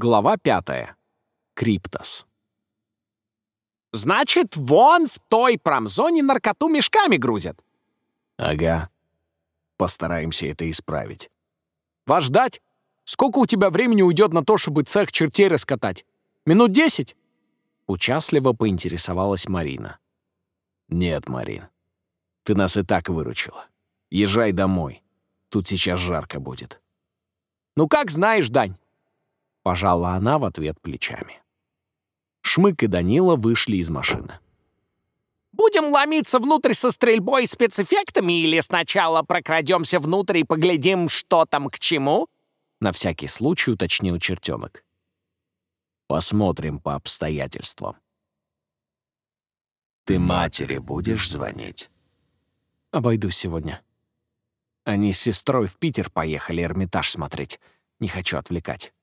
Глава пятая. Криптос. «Значит, вон в той промзоне наркоту мешками грузят?» «Ага. Постараемся это исправить». «Вас ждать? Сколько у тебя времени уйдет на то, чтобы цех чертей раскатать? Минут десять?» Участливо поинтересовалась Марина. «Нет, Марин. Ты нас и так выручила. Езжай домой. Тут сейчас жарко будет». «Ну как знаешь, Дань. Пожала она в ответ плечами. Шмык и Данила вышли из машины. «Будем ломиться внутрь со стрельбой и спецэффектами или сначала прокрадемся внутрь и поглядим, что там к чему?» На всякий случай уточнил чертенок. «Посмотрим по обстоятельствам». «Ты матери будешь звонить?» «Обойдусь сегодня. Они с сестрой в Питер поехали Эрмитаж смотреть. Не хочу отвлекать».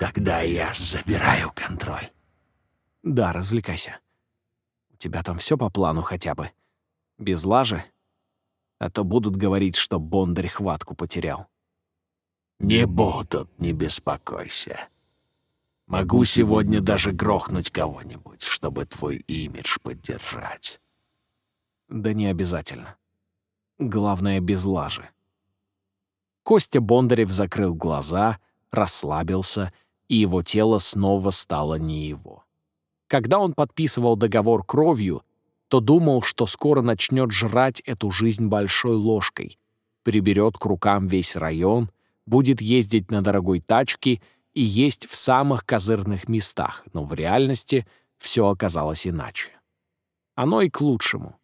Тогда я забираю контроль. Да, развлекайся. У тебя там все по плану хотя бы. Без лажи. А то будут говорить, что Бондарь хватку потерял. Не будут, не беспокойся. Могу сегодня даже грохнуть кого-нибудь, чтобы твой имидж поддержать. Да не обязательно. Главное, без лажи. Костя Бондарев закрыл глаза, расслабился и его тело снова стало не его. Когда он подписывал договор кровью, то думал, что скоро начнет жрать эту жизнь большой ложкой, приберет к рукам весь район, будет ездить на дорогой тачке и есть в самых козырных местах, но в реальности все оказалось иначе. Оно и к лучшему.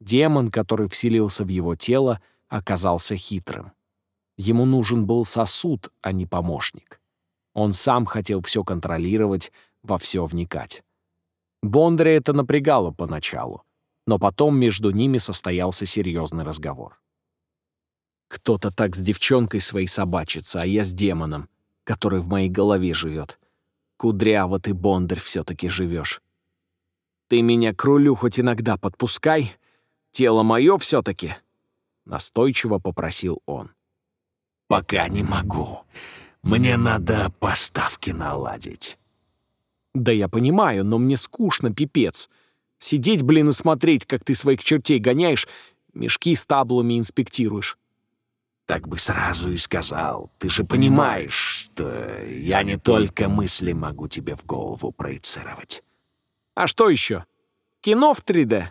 Демон, который вселился в его тело, оказался хитрым. Ему нужен был сосуд, а не помощник. Он сам хотел все контролировать, во все вникать. Бондаря это напрягало поначалу, но потом между ними состоялся серьезный разговор. Кто-то так с девчонкой своей собачится, а я с демоном, который в моей голове живет. Кудряво ты, Бондарь, все-таки живешь. Ты меня к рулю хоть иногда подпускай, тело мое все-таки, настойчиво попросил он. Пока не могу. Мне надо поставки наладить». «Да я понимаю, но мне скучно, пипец. Сидеть, блин, и смотреть, как ты своих чертей гоняешь, мешки с таблами инспектируешь». «Так бы сразу и сказал. Ты же понимаешь, что я не только мысли могу тебе в голову проецировать». «А что еще? Кино в 3D?»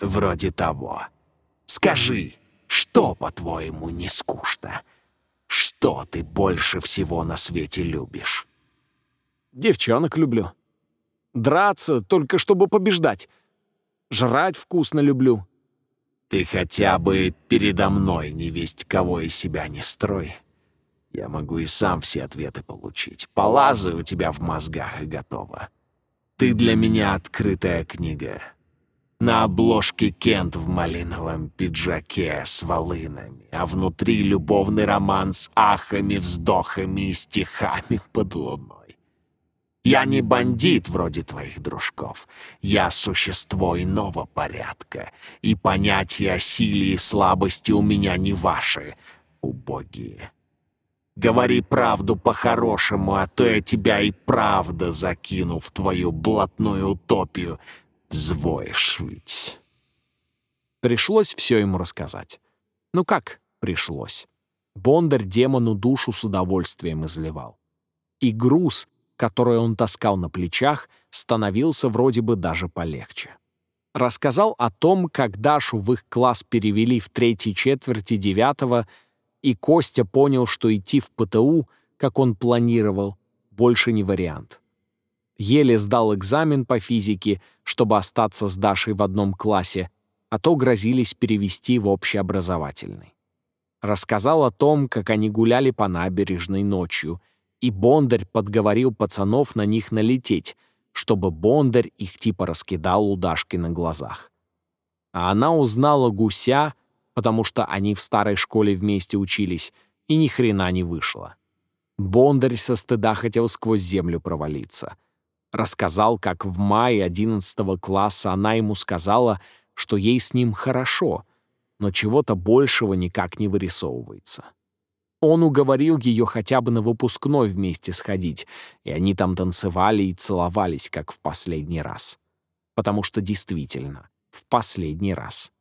«Вроде того. Скажи, что, по-твоему, не скучно?» Что ты больше всего на свете любишь? Девчонок люблю. Драться только чтобы побеждать. Жрать вкусно люблю. Ты хотя бы передо мной не весть кого из себя не строй. Я могу и сам все ответы получить. Полазы у тебя в мозгах и готово. Ты для меня открытая книга. На обложке Кент в малиновом пиджаке с волынами, а внутри любовный роман с ахами, вздохами и стихами под луной. Я не бандит вроде твоих дружков. Я существо иного порядка, и понятия о силе и слабости у меня не ваши, убогие. Говори правду по-хорошему, а то я тебя и правда закину в твою блатную утопию, ведь. Пришлось все ему рассказать. Ну как пришлось? Бондарь демону душу с удовольствием изливал. И груз, который он таскал на плечах, становился вроде бы даже полегче. Рассказал о том, как Дашу в их класс перевели в третьей четверти девятого, и Костя понял, что идти в ПТУ, как он планировал, больше не вариант еле сдал экзамен по физике, чтобы остаться с Дашей в одном классе, а то грозились перевести в общеобразовательный. Рассказал о том, как они гуляли по набережной ночью, и Бондарь подговорил пацанов на них налететь, чтобы Бондарь их типа раскидал у Дашки на глазах. А она узнала гуся, потому что они в старой школе вместе учились, и ни хрена не вышло. Бондарь со стыда хотел сквозь землю провалиться — Рассказал, как в мае 11 класса она ему сказала, что ей с ним хорошо, но чего-то большего никак не вырисовывается. Он уговорил ее хотя бы на выпускной вместе сходить, и они там танцевали и целовались, как в последний раз. Потому что действительно, в последний раз.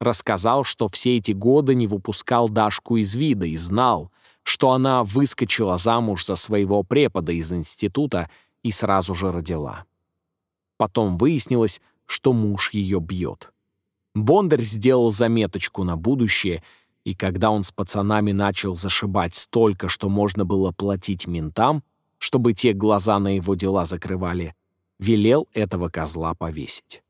Рассказал, что все эти годы не выпускал Дашку из вида и знал, что она выскочила замуж за своего препода из института и сразу же родила. Потом выяснилось, что муж ее бьет. Бондарь сделал заметочку на будущее, и когда он с пацанами начал зашибать столько, что можно было платить ментам, чтобы те глаза на его дела закрывали, велел этого козла повесить.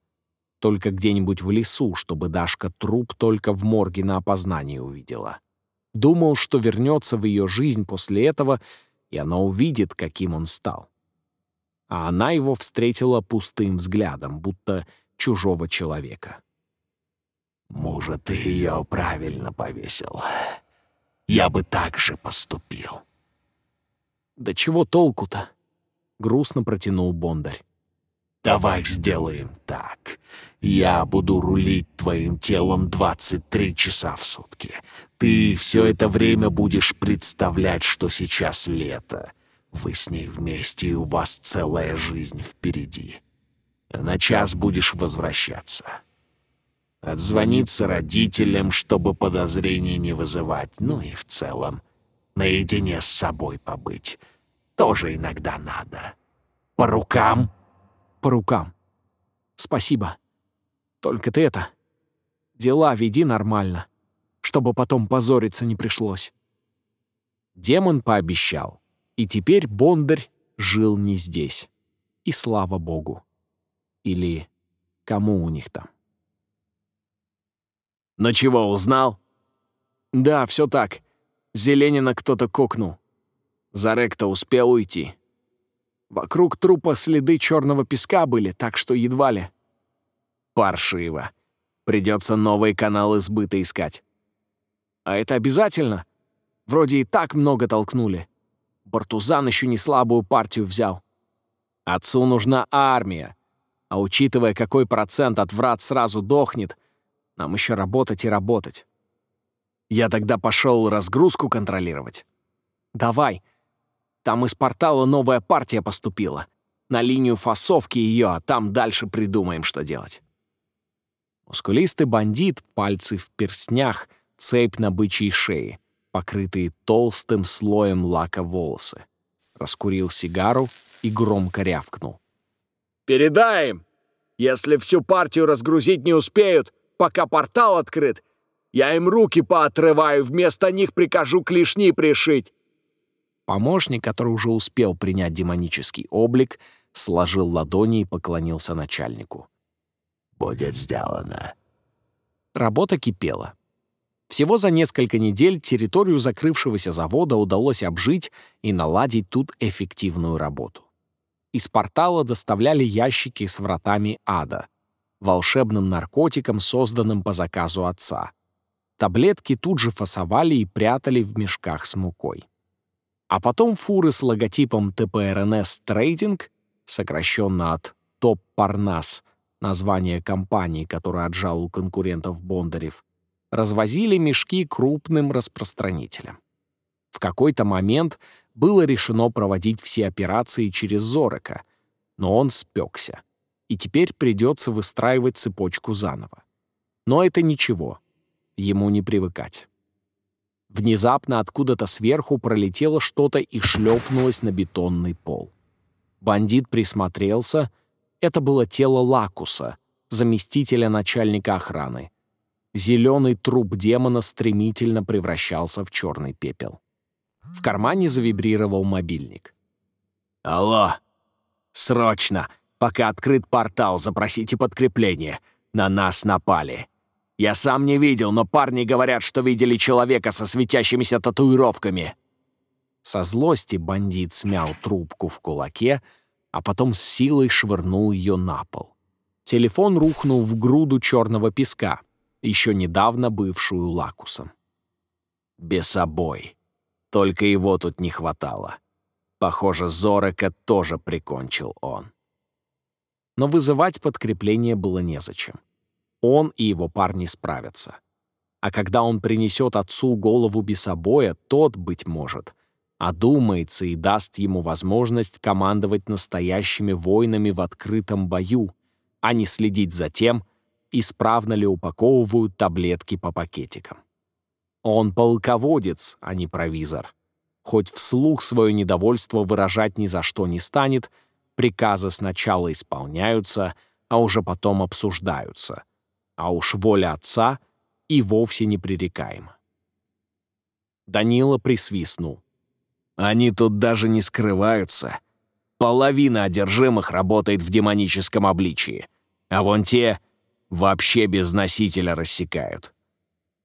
Только где-нибудь в лесу, чтобы Дашка труп только в морге на опознание увидела. Думал, что вернется в ее жизнь после этого, и она увидит, каким он стал. А она его встретила пустым взглядом, будто чужого человека. «Мужа ты ее правильно повесил. Я бы так же поступил». «Да чего толку-то?» — грустно протянул Бондарь. Давай сделаем так. Я буду рулить твоим телом 23 часа в сутки. Ты все это время будешь представлять, что сейчас лето. Вы с ней вместе, и у вас целая жизнь впереди. На час будешь возвращаться. Отзвониться родителям, чтобы подозрений не вызывать, ну и в целом наедине с собой побыть. Тоже иногда надо. По рукам — по рукам. Спасибо. Только ты это... Дела веди нормально, чтобы потом позориться не пришлось. Демон пообещал. И теперь Бондарь жил не здесь. И слава богу. Или кому у них там. «Ну чего, узнал?» «Да, все так. Зеленина кто-то кокнул. Зарек-то успел уйти. Вокруг трупа следы черного песка были, так что едва ли. Паршиво. Придется новые каналы сбыта искать. А это обязательно? Вроде и так много толкнули. Бартузан еще не слабую партию взял. Отцу нужна армия. А учитывая, какой процент от врат сразу дохнет, нам еще работать и работать. Я тогда пошел разгрузку контролировать. Давай, там из портала новая партия поступила. На линию фасовки ее, а там дальше придумаем, что делать. Мускулистый бандит, пальцы в перстнях, цепь на бычьей шее, покрытые толстым слоем лака волосы. Раскурил сигару и громко рявкнул. «Передай им! Если всю партию разгрузить не успеют, пока портал открыт, я им руки поотрываю, вместо них прикажу клешни пришить. Помощник, который уже успел принять демонический облик, сложил ладони и поклонился начальнику. «Будет сделано». Работа кипела. Всего за несколько недель территорию закрывшегося завода удалось обжить и наладить тут эффективную работу. Из портала доставляли ящики с вратами ада, волшебным наркотиком, созданным по заказу отца. Таблетки тут же фасовали и прятали в мешках с мукой а потом фуры с логотипом ТПРНС Трейдинг, сокращенно от Топ Парнас, название компании, которую отжал у конкурентов Бондарев, развозили мешки крупным распространителям. В какой-то момент было решено проводить все операции через Зорека, но он спекся, и теперь придется выстраивать цепочку заново. Но это ничего, ему не привыкать. Внезапно откуда-то сверху пролетело что-то и шлепнулось на бетонный пол. Бандит присмотрелся. Это было тело Лакуса, заместителя начальника охраны. Зеленый труп демона стремительно превращался в черный пепел. В кармане завибрировал мобильник. «Алло! Срочно! Пока открыт портал, запросите подкрепление. На нас напали!» Я сам не видел, но парни говорят, что видели человека со светящимися татуировками». Со злости бандит смял трубку в кулаке, а потом с силой швырнул ее на пол. Телефон рухнул в груду черного песка, еще недавно бывшую лакусом. Бесобой. Только его тут не хватало. Похоже, Зорека тоже прикончил он. Но вызывать подкрепление было незачем. Он и его парни справятся. А когда он принесет отцу голову бесобоя, тот, быть может, одумается и даст ему возможность командовать настоящими войнами в открытом бою, а не следить за тем, исправно ли упаковывают таблетки по пакетикам. Он полководец, а не провизор. Хоть вслух свое недовольство выражать ни за что не станет, приказы сначала исполняются, а уже потом обсуждаются. А уж воля отца и вовсе непререкаема. Данила присвистнул. Они тут даже не скрываются. Половина одержимых работает в демоническом обличии, а вон те вообще без носителя рассекают.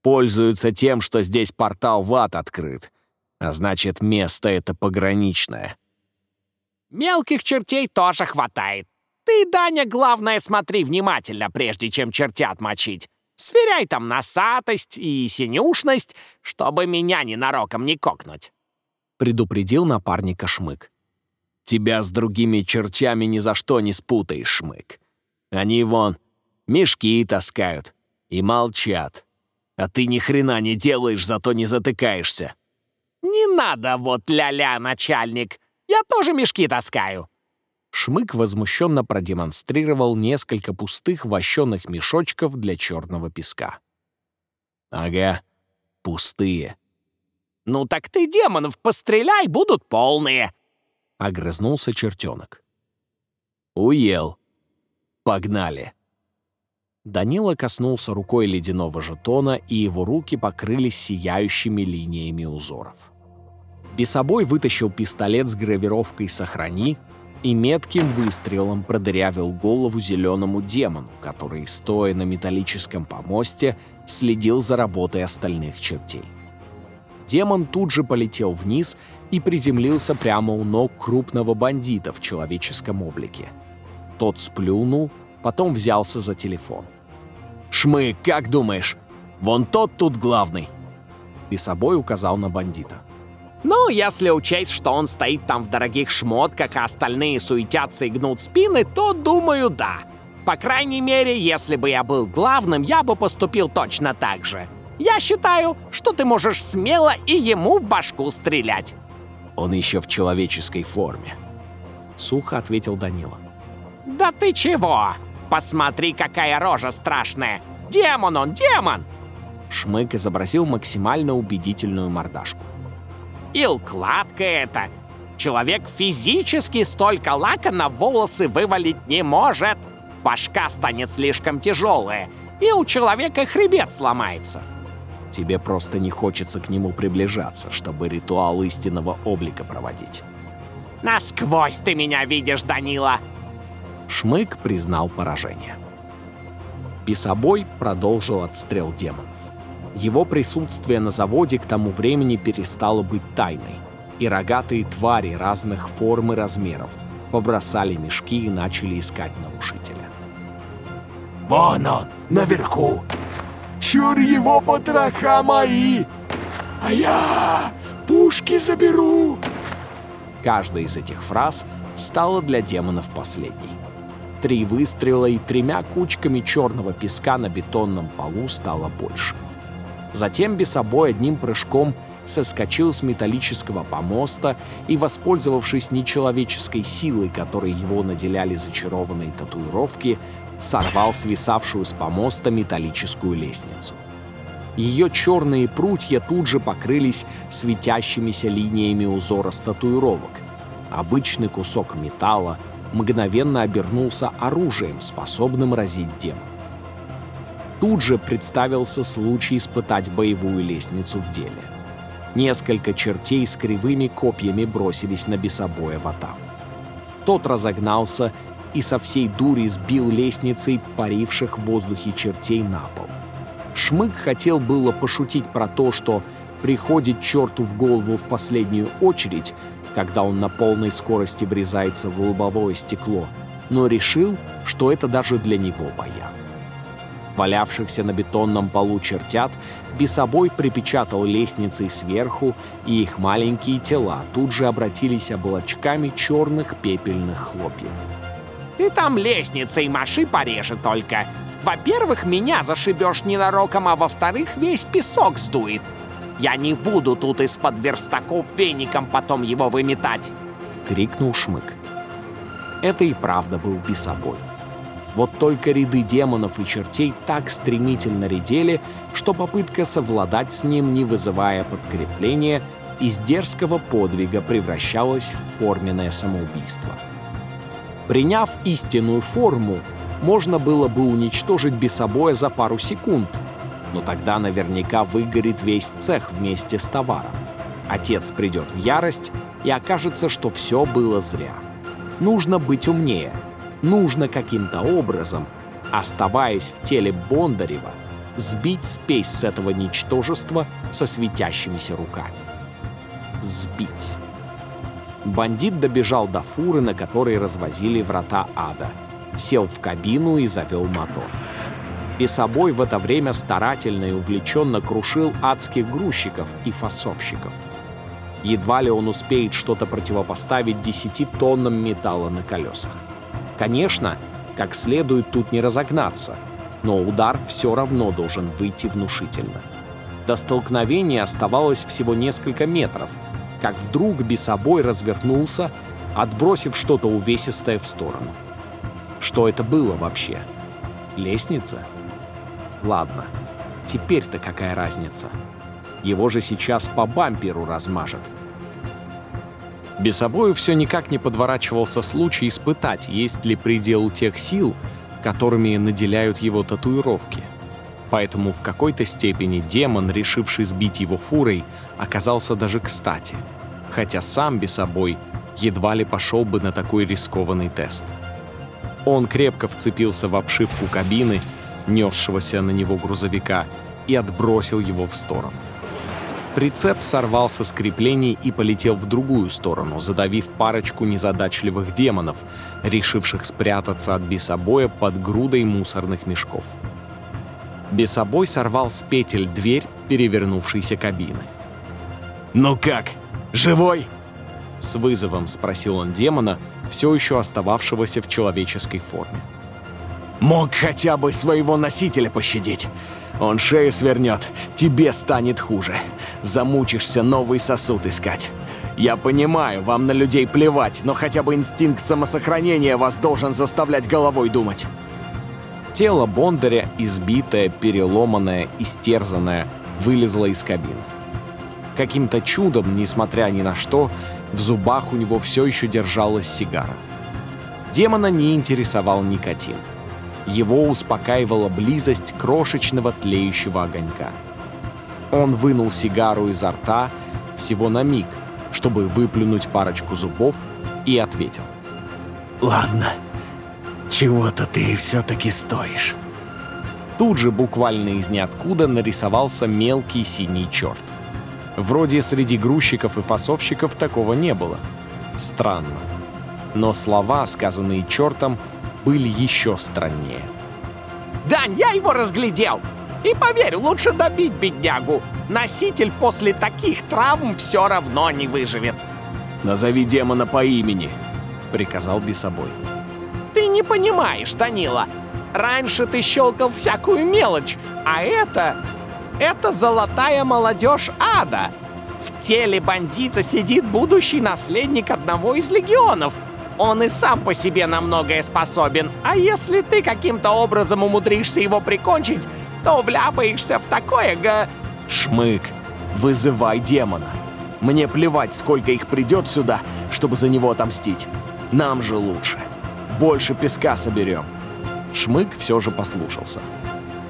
Пользуются тем, что здесь портал в ад открыт, а значит, место это пограничное. Мелких чертей тоже хватает. Ты, Даня, главное, смотри внимательно, прежде чем чертят мочить. Сверяй там носатость и синюшность, чтобы меня ненароком не кокнуть. Предупредил напарника Шмык. Тебя с другими чертями ни за что не спутаешь, Шмык. Они вон мешки таскают и молчат. А ты ни хрена не делаешь, зато не затыкаешься. Не надо вот ля-ля, начальник. Я тоже мешки таскаю. Шмык возмущенно продемонстрировал несколько пустых вощеных мешочков для черного песка. «Ага, пустые». «Ну так ты демонов постреляй, будут полные!» — огрызнулся чертенок. «Уел. Погнали!» Данила коснулся рукой ледяного жетона, и его руки покрылись сияющими линиями узоров. Бесобой вытащил пистолет с гравировкой «Сохрани», и метким выстрелом продырявил голову зеленому демону, который, стоя на металлическом помосте, следил за работой остальных чертей. Демон тут же полетел вниз и приземлился прямо у ног крупного бандита в человеческом облике. Тот сплюнул, потом взялся за телефон. «Шмык, как думаешь? Вон тот тут главный!» И собой указал на бандита. Ну, если учесть, что он стоит там в дорогих шмотках, а остальные суетятся и гнут спины, то, думаю, да. По крайней мере, если бы я был главным, я бы поступил точно так же. Я считаю, что ты можешь смело и ему в башку стрелять. Он еще в человеческой форме. Сухо ответил Данила. Да ты чего? Посмотри, какая рожа страшная. Демон он, демон! Шмык изобразил максимально убедительную мордашку. И укладка эта. Человек физически столько лака на волосы вывалить не может. Башка станет слишком тяжелая, и у человека хребет сломается. Тебе просто не хочется к нему приближаться, чтобы ритуал истинного облика проводить. Насквозь ты меня видишь, Данила! Шмык признал поражение. Писобой продолжил отстрел демонов. Его присутствие на заводе к тому времени перестало быть тайной, и рогатые твари разных форм и размеров побросали мешки и начали искать нарушителя. «Вон он, наверху! Чур его потроха мои! А я пушки заберу!» Каждая из этих фраз стала для демонов последней. Три выстрела и тремя кучками черного песка на бетонном полу стало больше. Затем Бесобой одним прыжком соскочил с металлического помоста и, воспользовавшись нечеловеческой силой, которой его наделяли зачарованные татуировки, сорвал свисавшую с помоста металлическую лестницу. Ее черные прутья тут же покрылись светящимися линиями узора с татуировок. Обычный кусок металла мгновенно обернулся оружием, способным разить демона тут же представился случай испытать боевую лестницу в деле. Несколько чертей с кривыми копьями бросились на бесобоя в атаку. Тот разогнался и со всей дури сбил лестницей паривших в воздухе чертей на пол. Шмык хотел было пошутить про то, что приходит черту в голову в последнюю очередь, когда он на полной скорости врезается в лобовое стекло, но решил, что это даже для него баян валявшихся на бетонном полу чертят, бесобой припечатал лестницей сверху, и их маленькие тела тут же обратились облачками черных пепельных хлопьев. «Ты там лестницей маши пореже только. Во-первых, меня зашибешь ненароком, а во-вторых, весь песок сдует. Я не буду тут из-под верстаков веником потом его выметать!» — крикнул Шмык. Это и правда был бесобой. Вот только ряды демонов и чертей так стремительно редели, что попытка совладать с ним, не вызывая подкрепления, из дерзкого подвига превращалась в форменное самоубийство. Приняв истинную форму, можно было бы уничтожить бесобоя за пару секунд, но тогда наверняка выгорит весь цех вместе с товаром. Отец придет в ярость, и окажется, что все было зря. Нужно быть умнее — нужно каким-то образом, оставаясь в теле Бондарева, сбить спесь с этого ничтожества со светящимися руками. Сбить. Бандит добежал до фуры, на которой развозили врата ада, сел в кабину и завел мотор. И собой в это время старательно и увлеченно крушил адских грузчиков и фасовщиков. Едва ли он успеет что-то противопоставить десяти тоннам металла на колесах. Конечно, как следует тут не разогнаться, но удар все равно должен выйти внушительно. До столкновения оставалось всего несколько метров, как вдруг бесобой развернулся, отбросив что-то увесистое в сторону. Что это было вообще? Лестница? Ладно, теперь-то какая разница? Его же сейчас по бамперу размажет. Бесобою все никак не подворачивался случай испытать, есть ли предел у тех сил, которыми наделяют его татуировки. Поэтому в какой-то степени демон, решивший сбить его фурой, оказался даже кстати, хотя сам Бесобой едва ли пошел бы на такой рискованный тест. Он крепко вцепился в обшивку кабины, несшегося на него грузовика, и отбросил его в сторону. Прицеп сорвался с креплений и полетел в другую сторону, задавив парочку незадачливых демонов, решивших спрятаться от бесобоя под грудой мусорных мешков. Бесобой сорвал с петель дверь перевернувшейся кабины. «Ну как, живой?» С вызовом спросил он демона, все еще остававшегося в человеческой форме. «Мог хотя бы своего носителя пощадить. Он шею свернет, тебе станет хуже. Замучишься новый сосуд искать. Я понимаю, вам на людей плевать, но хотя бы инстинкт самосохранения вас должен заставлять головой думать. Тело Бондаря, избитое, переломанное, истерзанное, вылезло из кабины. Каким-то чудом, несмотря ни на что, в зубах у него все еще держалась сигара. Демона не интересовал никотин. Его успокаивала близость крошечного тлеющего огонька. Он вынул сигару изо рта всего на миг, чтобы выплюнуть парочку зубов, и ответил. «Ладно, чего-то ты все-таки стоишь». Тут же буквально из ниоткуда нарисовался мелкий синий черт. Вроде среди грузчиков и фасовщиков такого не было. Странно. Но слова, сказанные чертом, были еще страннее. «Дань, я его разглядел! И поверь, лучше добить беднягу. Носитель после таких травм все равно не выживет». «Назови демона по имени», — приказал Бесобой. «Ты не понимаешь, Данила. Раньше ты щелкал всякую мелочь, а это... Это золотая молодежь ада. В теле бандита сидит будущий наследник одного из легионов — он и сам по себе на многое способен. А если ты каким-то образом умудришься его прикончить, то вляпаешься в такое га... Шмык, вызывай демона. Мне плевать, сколько их придет сюда, чтобы за него отомстить. Нам же лучше. Больше песка соберем. Шмык все же послушался.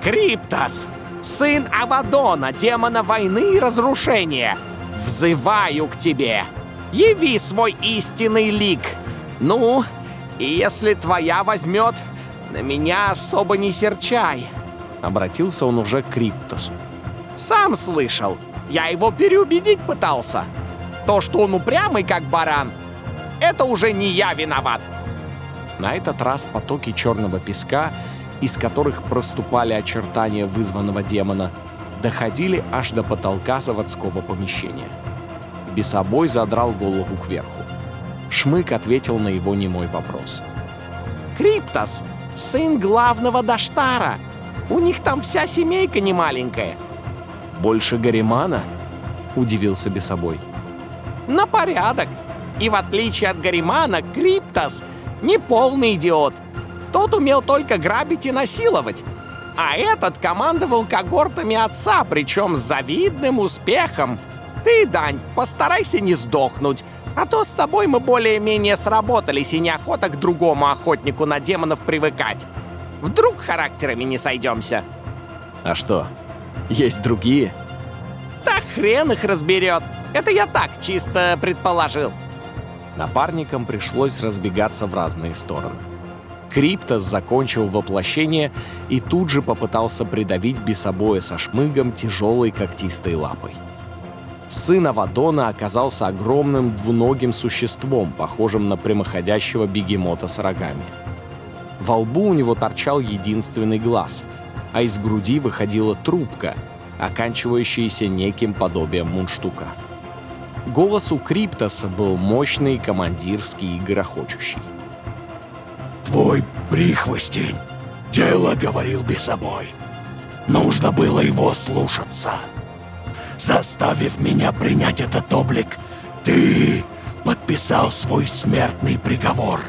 Криптос, сын Авадона, демона войны и разрушения, взываю к тебе. Яви свой истинный лик, «Ну, если твоя возьмет, на меня особо не серчай!» Обратился он уже к Криптосу. «Сам слышал, я его переубедить пытался. То, что он упрямый, как баран, это уже не я виноват!» На этот раз потоки черного песка, из которых проступали очертания вызванного демона, доходили аж до потолка заводского помещения. Бесобой задрал голову кверху. Шмык ответил на его немой вопрос. «Криптос, Сын главного Даштара. У них там вся семейка не маленькая. Больше Гаримана? Удивился Бесобой. На порядок. И в отличие от Гаримана, Криптос не полный идиот. Тот умел только грабить и насиловать. А этот командовал когортами отца, причем с завидным успехом. Ты, Дань, постарайся не сдохнуть, а то с тобой мы более-менее сработались и неохота к другому охотнику на демонов привыкать. Вдруг характерами не сойдемся. А что, есть другие? Да хрен их разберет. Это я так чисто предположил. Напарникам пришлось разбегаться в разные стороны. Криптос закончил воплощение и тут же попытался придавить бесобоя со шмыгом тяжелой когтистой лапой. Сын Авадона оказался огромным двуногим существом, похожим на прямоходящего бегемота с рогами. Во лбу у него торчал единственный глаз, а из груди выходила трубка, оканчивающаяся неким подобием мундштука. Голос у Криптоса был мощный, командирский и грохочущий. Твой прихвостень дело говорил собой. Нужно было его слушаться. Заставив меня принять этот облик, ты подписал свой смертный приговор.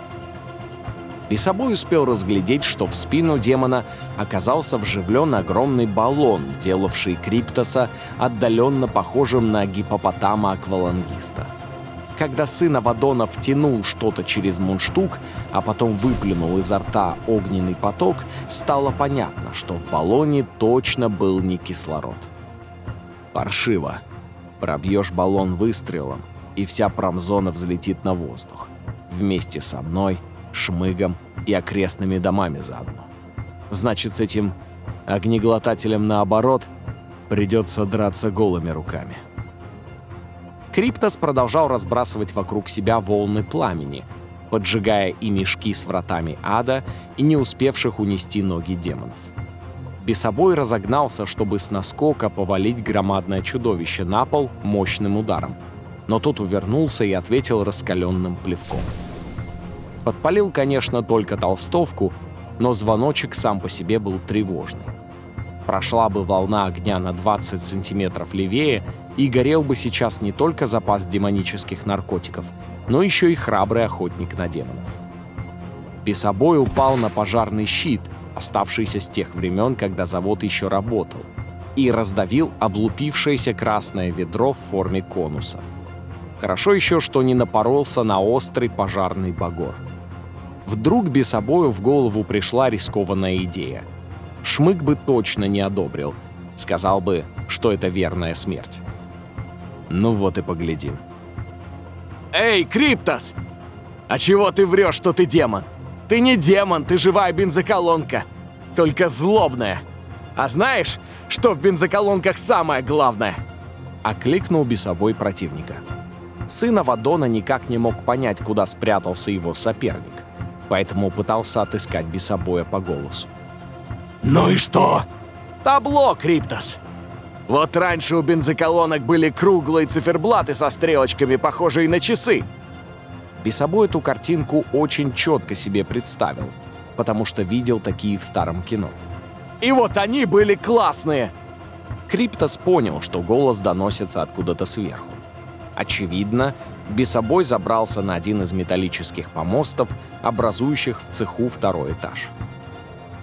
И собой успел разглядеть, что в спину демона оказался вживлен огромный баллон, делавший Криптоса отдаленно похожим на гипопотама-аквалангиста. Когда сын Авадона втянул что-то через мундштук, а потом выплюнул изо рта огненный поток, стало понятно, что в баллоне точно был не кислород. Паршиво. Пробьешь баллон выстрелом, и вся промзона взлетит на воздух. Вместе со мной, Шмыгом и окрестными домами заодно. Значит, с этим огнеглотателем наоборот придется драться голыми руками. Криптос продолжал разбрасывать вокруг себя волны пламени, поджигая и мешки с вратами ада, и не успевших унести ноги демонов. Бесобой разогнался, чтобы с наскока повалить громадное чудовище на пол мощным ударом. Но тот увернулся и ответил раскаленным плевком. Подпалил, конечно, только толстовку, но звоночек сам по себе был тревожный. Прошла бы волна огня на 20 сантиметров левее, и горел бы сейчас не только запас демонических наркотиков, но еще и храбрый охотник на демонов. Бесобой упал на пожарный щит, оставшийся с тех времен, когда завод еще работал, и раздавил облупившееся красное ведро в форме конуса. Хорошо еще, что не напоролся на острый пожарный багор. Вдруг Бесобою в голову пришла рискованная идея. Шмык бы точно не одобрил. Сказал бы, что это верная смерть. Ну вот и поглядим. «Эй, Криптос! А чего ты врешь, что ты демон? Ты не демон, ты живая бензоколонка. Только злобная. А знаешь, что в бензоколонках самое главное?» Окликнул бесобой противника. Сын Авадона никак не мог понять, куда спрятался его соперник, поэтому пытался отыскать бесобоя по голосу. «Ну и что?» «Табло, Криптос! Вот раньше у бензоколонок были круглые циферблаты со стрелочками, похожие на часы. Бесобой эту картинку очень четко себе представил, потому что видел такие в старом кино. И вот они были классные! Криптос понял, что голос доносится откуда-то сверху. Очевидно, Бесобой забрался на один из металлических помостов, образующих в цеху второй этаж.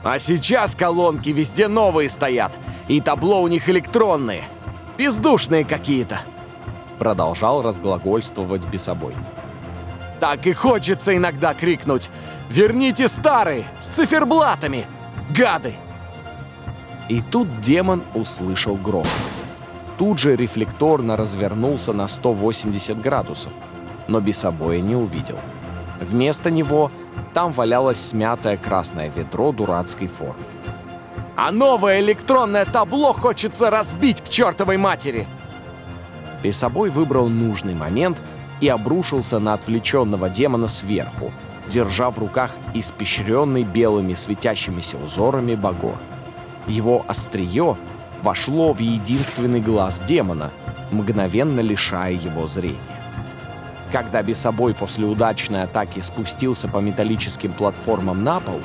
А сейчас колонки везде новые стоят, и табло у них электронные. Бездушные какие-то. Продолжал разглагольствовать Бесобой. Так и хочется иногда крикнуть «Верните старые, с циферблатами! Гады!» И тут демон услышал грохот. Тут же рефлекторно развернулся на 180 градусов, но Бесобоя не увидел. Вместо него там валялось смятое красное ведро дурацкой формы. «А новое электронное табло хочется разбить к чертовой матери!» Бесобой выбрал нужный момент и обрушился на отвлеченного демона сверху, держа в руках испещренный белыми светящимися узорами багор. Его острие вошло в единственный глаз демона, мгновенно лишая его зрения. Когда Бесобой после удачной атаки спустился по металлическим платформам на пол,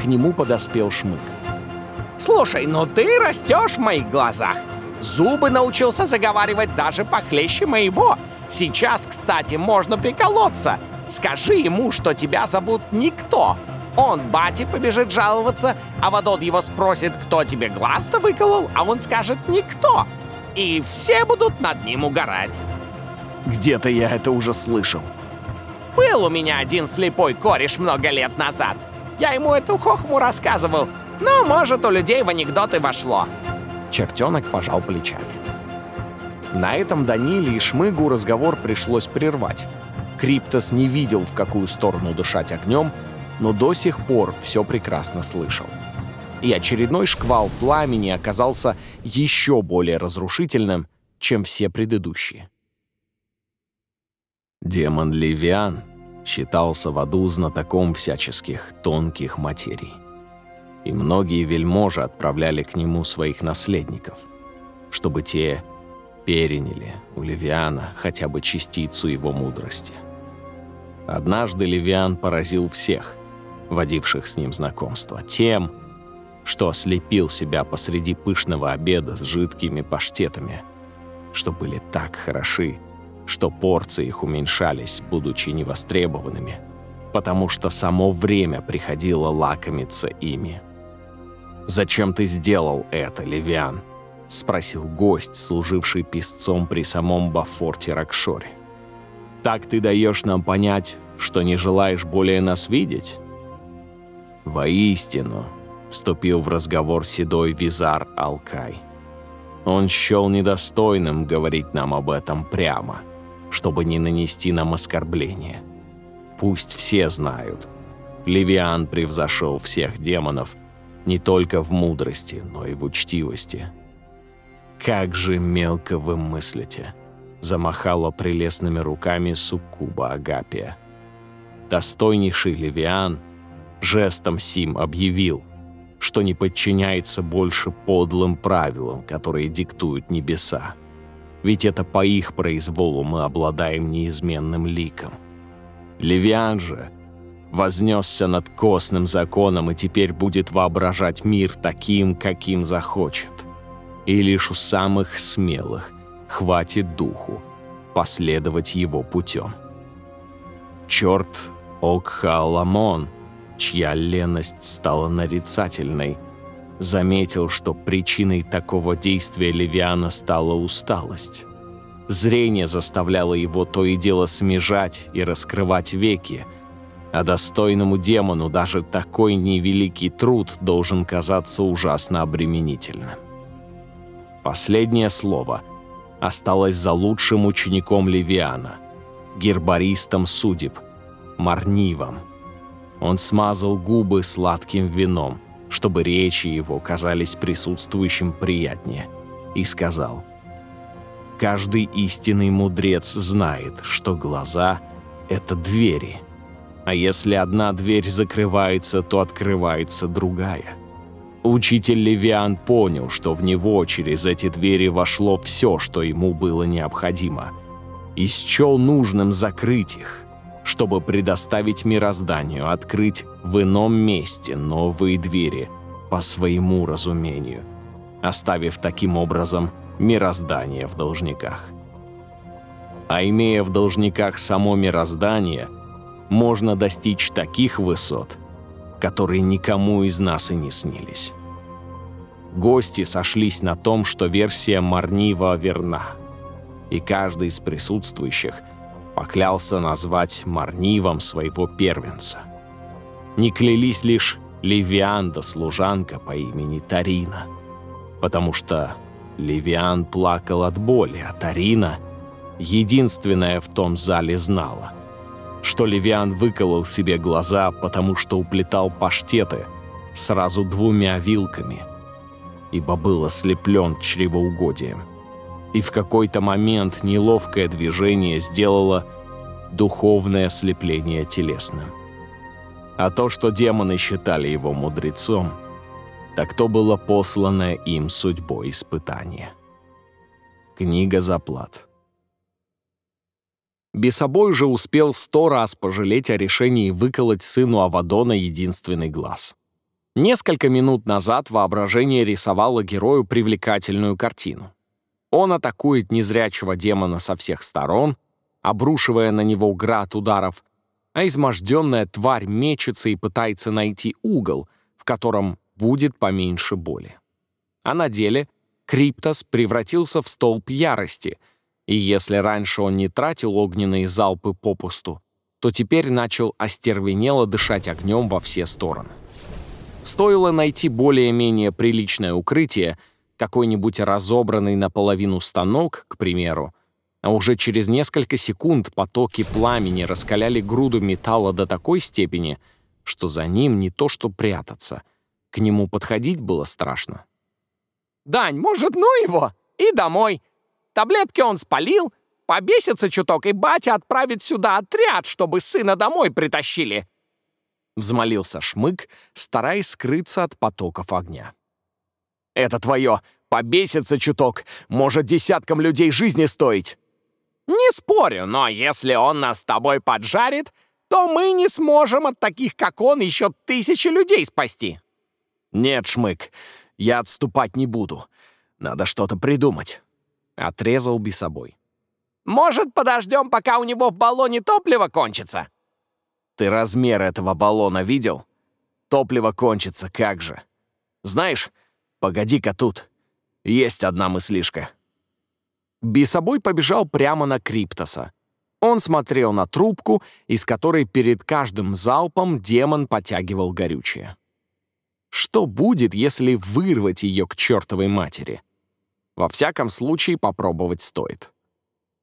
к нему подоспел Шмык. Слушай, ну ты растешь в моих глазах. Зубы научился заговаривать даже похлеще моего. Сейчас, кстати, можно приколоться. Скажи ему, что тебя зовут Никто. Он бате побежит жаловаться, а Вадон его спросит, кто тебе глаз-то выколол, а он скажет «Никто». И все будут над ним угорать. Где-то я это уже слышал. Был у меня один слепой кореш много лет назад. Я ему эту хохму рассказывал, но, может, у людей в анекдоты вошло. Чертенок пожал плечами. На этом Даниле и Шмыгу разговор пришлось прервать. Криптос не видел, в какую сторону дышать огнем, но до сих пор все прекрасно слышал. И очередной шквал пламени оказался еще более разрушительным, чем все предыдущие. Демон Левиан считался в аду знатоком всяческих тонких материй. И многие вельможи отправляли к нему своих наследников, чтобы те переняли у Левиана хотя бы частицу его мудрости. Однажды Левиан поразил всех, водивших с ним знакомство, тем, что ослепил себя посреди пышного обеда с жидкими паштетами, что были так хороши, что порции их уменьшались, будучи невостребованными, потому что само время приходило лакомиться ими. «Зачем ты сделал это, Левиан?» — спросил гость, служивший писцом при самом Бафорте Ракшоре. «Так ты даешь нам понять, что не желаешь более нас видеть?» «Воистину», — вступил в разговор седой визар Алкай. «Он счел недостойным говорить нам об этом прямо» чтобы не нанести нам оскорбление. Пусть все знают. Левиан превзошел всех демонов не только в мудрости, но и в учтивости. «Как же мелко вы мыслите!» замахала прелестными руками суккуба Агапия. Достойнейший Левиан жестом сим объявил, что не подчиняется больше подлым правилам, которые диктуют небеса. Ведь это по их произволу мы обладаем неизменным ликом. Левиан же вознесся над костным законом и теперь будет воображать мир таким, каким захочет. И лишь у самых смелых хватит духу последовать его путем. Черт Окхаламон, чья леность стала нарицательной – заметил, что причиной такого действия Левиана стала усталость. Зрение заставляло его то и дело смежать и раскрывать веки, а достойному демону даже такой невеликий труд должен казаться ужасно обременительным. Последнее слово осталось за лучшим учеником Левиана, гербаристом судеб, Марнивом. Он смазал губы сладким вином – чтобы речи его казались присутствующим приятнее, и сказал, «Каждый истинный мудрец знает, что глаза — это двери, а если одна дверь закрывается, то открывается другая». Учитель Левиан понял, что в него через эти двери вошло все, что ему было необходимо, и счел нужным закрыть их — чтобы предоставить мирозданию открыть в ином месте новые двери по своему разумению, оставив таким образом мироздание в должниках. А имея в должниках само мироздание, можно достичь таких высот, которые никому из нас и не снились. Гости сошлись на том, что версия Марнива верна, и каждый из присутствующих – поклялся назвать Марнивом своего первенца. Не клялись лишь Левианда, служанка по имени Тарина, потому что Левиан плакал от боли, а Тарина, единственная в том зале, знала, что Левиан выколол себе глаза, потому что уплетал паштеты сразу двумя вилками, ибо был ослеплен чревоугодием и в какой-то момент неловкое движение сделало духовное ослепление телесным. А то, что демоны считали его мудрецом, так то было посланное им судьбой испытание. Книга заплат. Бесобой уже успел сто раз пожалеть о решении выколоть сыну Авадона единственный глаз. Несколько минут назад воображение рисовало герою привлекательную картину. Он атакует незрячего демона со всех сторон, обрушивая на него град ударов, а изможденная тварь мечется и пытается найти угол, в котором будет поменьше боли. А на деле Криптос превратился в столб ярости, и если раньше он не тратил огненные залпы попусту, то теперь начал остервенело дышать огнем во все стороны. Стоило найти более-менее приличное укрытие, какой-нибудь разобранный наполовину станок, к примеру, а уже через несколько секунд потоки пламени раскаляли груду металла до такой степени, что за ним не то что прятаться. К нему подходить было страшно. «Дань, может, ну его? И домой. Таблетки он спалил, побесится чуток, и батя отправит сюда отряд, чтобы сына домой притащили. Взмолился Шмык, стараясь скрыться от потоков огня. «Это твое! Побесится чуток! Может, десяткам людей жизни стоить!» «Не спорю, но если он нас с тобой поджарит, то мы не сможем от таких, как он, еще тысячи людей спасти!» «Нет, Шмык, я отступать не буду. Надо что-то придумать!» Отрезал Бесобой. «Может, подождем, пока у него в баллоне топливо кончится?» Ты размер этого баллона видел? Топливо кончится, как же. Знаешь, погоди-ка тут. Есть одна мыслишка. Бисобой побежал прямо на Криптоса. Он смотрел на трубку, из которой перед каждым залпом демон потягивал горючее. Что будет, если вырвать ее к чертовой матери? Во всяком случае, попробовать стоит.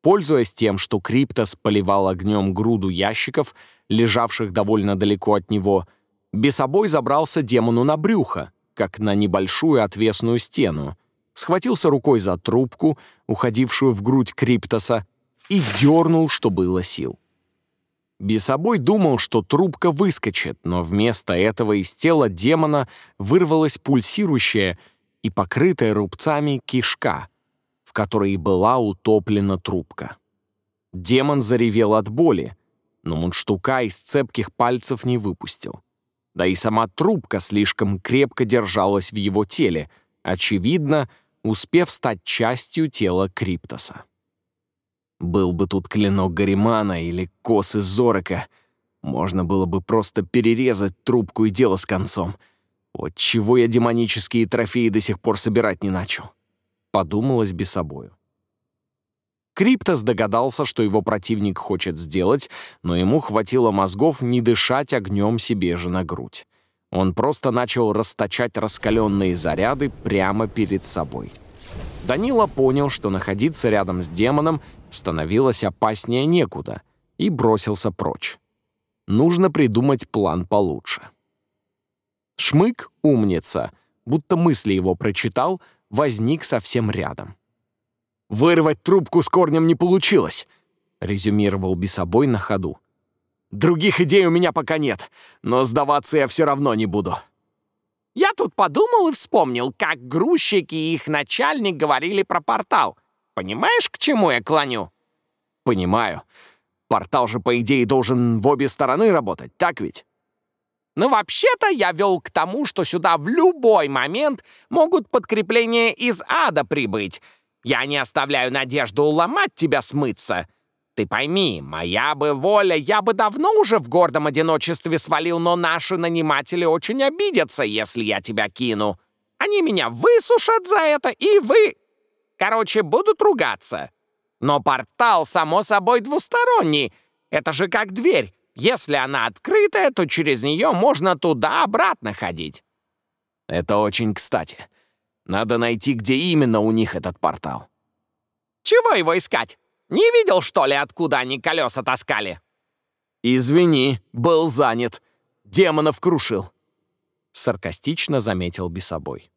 Пользуясь тем, что Криптос поливал огнем груду ящиков, лежавших довольно далеко от него, бесобой забрался демону на брюхо, как на небольшую отвесную стену, схватился рукой за трубку, уходившую в грудь Криптоса, и дернул, что было сил. Бесобой думал, что трубка выскочит, но вместо этого из тела демона вырвалась пульсирующая и покрытая рубцами кишка — в которой была утоплена трубка. Демон заревел от боли, но мундштука из цепких пальцев не выпустил. Да и сама трубка слишком крепко держалась в его теле, очевидно, успев стать частью тела Криптоса. Был бы тут клинок Гаримана или косы Зорика, можно было бы просто перерезать трубку и дело с концом. Вот чего я демонические трофеи до сих пор собирать не начал подумалось бесобою. Криптос догадался, что его противник хочет сделать, но ему хватило мозгов не дышать огнем себе же на грудь. Он просто начал расточать раскаленные заряды прямо перед собой. Данила понял, что находиться рядом с демоном становилось опаснее некуда, и бросился прочь. Нужно придумать план получше. Шмык, умница, будто мысли его прочитал — возник совсем рядом. «Вырвать трубку с корнем не получилось», — резюмировал Бесобой на ходу. «Других идей у меня пока нет, но сдаваться я все равно не буду». «Я тут подумал и вспомнил, как грузчики и их начальник говорили про портал. Понимаешь, к чему я клоню?» «Понимаю. Портал же, по идее, должен в обе стороны работать, так ведь?» Но вообще-то я вел к тому, что сюда в любой момент могут подкрепления из ада прибыть. Я не оставляю надежду уломать тебя смыться. Ты пойми, моя бы воля, я бы давно уже в гордом одиночестве свалил, но наши наниматели очень обидятся, если я тебя кину. Они меня высушат за это, и вы... Короче, будут ругаться. Но портал, само собой, двусторонний. Это же как дверь. Если она открытая, то через нее можно туда-обратно ходить». «Это очень кстати. Надо найти, где именно у них этот портал». «Чего его искать? Не видел, что ли, откуда они колеса таскали?» «Извини, был занят. Демонов крушил», — саркастично заметил Бесобой.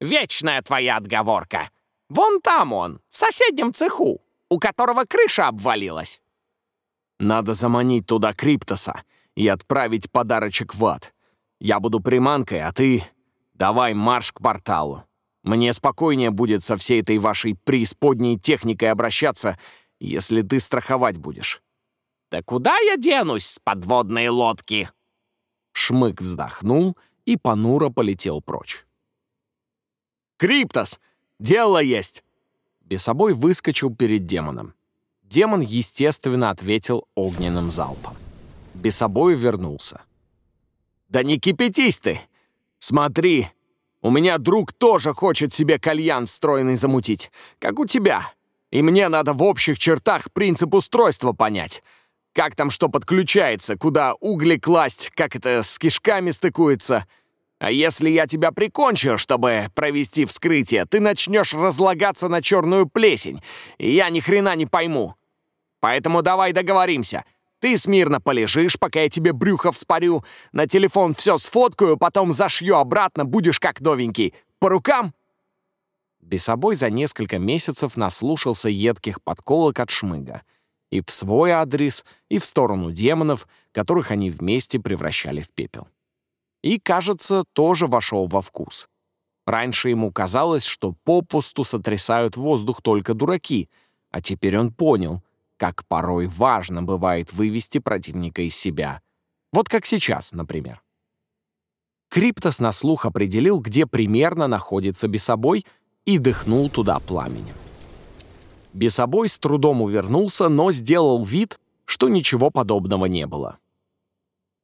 «Вечная твоя отговорка. Вон там он, в соседнем цеху, у которого крыша обвалилась». Надо заманить туда Криптоса и отправить подарочек в ад. Я буду приманкой, а ты... Давай марш к порталу. Мне спокойнее будет со всей этой вашей преисподней техникой обращаться, если ты страховать будешь». «Да куда я денусь с подводной лодки?» Шмык вздохнул и понуро полетел прочь. «Криптос! Дело есть!» Бесобой выскочил перед демоном. Демон, естественно, ответил огненным залпом. Бесобой вернулся. «Да не кипятись ты! Смотри, у меня друг тоже хочет себе кальян встроенный замутить, как у тебя. И мне надо в общих чертах принцип устройства понять. Как там что подключается, куда угли класть, как это с кишками стыкуется. А если я тебя прикончу, чтобы провести вскрытие, ты начнешь разлагаться на черную плесень, и я ни хрена не пойму. Поэтому давай договоримся. Ты смирно полежишь, пока я тебе брюхо вспорю, на телефон все сфоткаю, потом зашью обратно, будешь как новенький. По рукам?» Бесобой за несколько месяцев наслушался едких подколок от Шмыга. И в свой адрес, и в сторону демонов, которых они вместе превращали в пепел. И, кажется, тоже вошел во вкус. Раньше ему казалось, что попусту сотрясают воздух только дураки, а теперь он понял, как порой важно бывает вывести противника из себя. Вот как сейчас, например. Криптос на слух определил, где примерно находится Бесобой, и дыхнул туда пламенем. Бесобой с трудом увернулся, но сделал вид, что ничего подобного не было.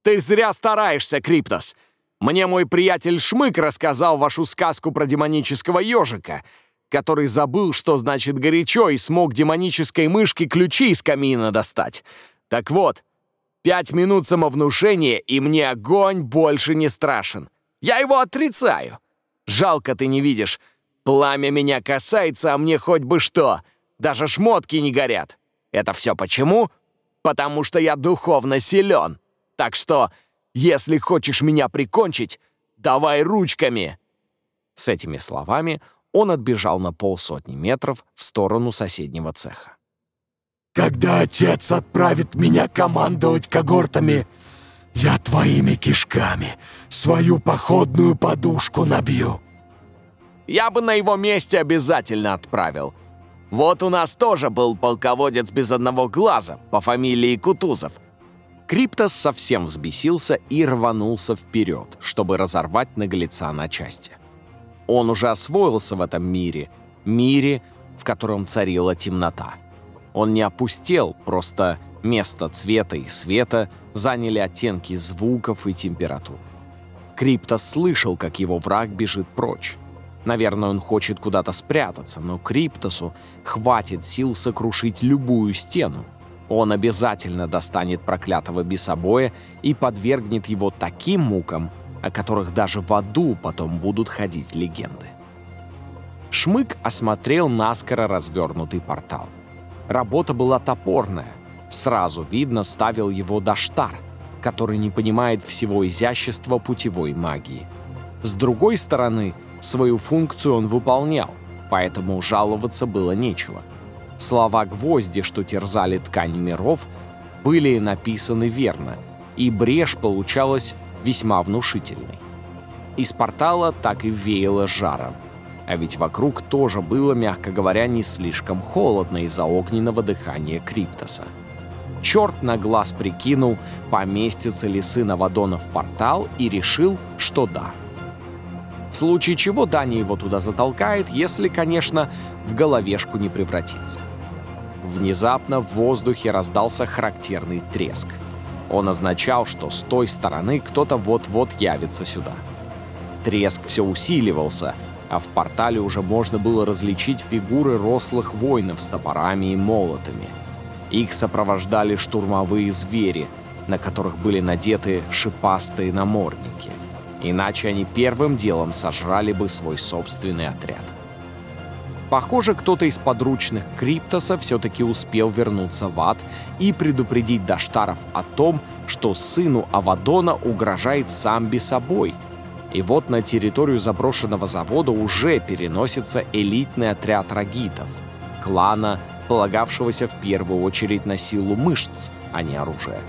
«Ты зря стараешься, Криптос! Мне мой приятель Шмык рассказал вашу сказку про демонического ежика, который забыл, что значит горячо, и смог демонической мышке ключи из камина достать. Так вот, пять минут самовнушения, и мне огонь больше не страшен. Я его отрицаю. Жалко ты не видишь. Пламя меня касается, а мне хоть бы что. Даже шмотки не горят. Это все почему? Потому что я духовно силен. Так что, если хочешь меня прикончить, давай ручками. С этими словами он отбежал на полсотни метров в сторону соседнего цеха. «Когда отец отправит меня командовать когортами, я твоими кишками свою походную подушку набью». «Я бы на его месте обязательно отправил. Вот у нас тоже был полководец без одного глаза по фамилии Кутузов. Криптос совсем взбесился и рванулся вперед, чтобы разорвать наглеца на части. Он уже освоился в этом мире, мире, в котором царила темнота. Он не опустел, просто место цвета и света заняли оттенки звуков и температур. Криптос слышал, как его враг бежит прочь. Наверное, он хочет куда-то спрятаться, но Криптосу хватит сил сокрушить любую стену. Он обязательно достанет проклятого бесобоя и подвергнет его таким мукам, о которых даже в аду потом будут ходить легенды. Шмык осмотрел наскоро развернутый портал. Работа была топорная. Сразу видно ставил его Даштар, который не понимает всего изящества путевой магии. С другой стороны, свою функцию он выполнял, поэтому жаловаться было нечего. Слова гвозди, что терзали ткань миров, были написаны верно, и брешь получалась весьма внушительной. Из портала так и веяло жаром. А ведь вокруг тоже было, мягко говоря, не слишком холодно из-за огненного дыхания Криптоса. Черт на глаз прикинул, поместится ли сын Авадона в портал, и решил, что да. В случае чего Дани его туда затолкает, если, конечно, в головешку не превратится. Внезапно в воздухе раздался характерный треск — он означал, что с той стороны кто-то вот-вот явится сюда. Треск все усиливался, а в портале уже можно было различить фигуры рослых воинов с топорами и молотами. Их сопровождали штурмовые звери, на которых были надеты шипастые намордники. Иначе они первым делом сожрали бы свой собственный отряд. Похоже, кто-то из подручных Криптоса все-таки успел вернуться в ад и предупредить Даштаров о том, что сыну Авадона угрожает сам собой. И вот на территорию заброшенного завода уже переносится элитный отряд рагитов, клана, полагавшегося в первую очередь на силу мышц, а не оружия.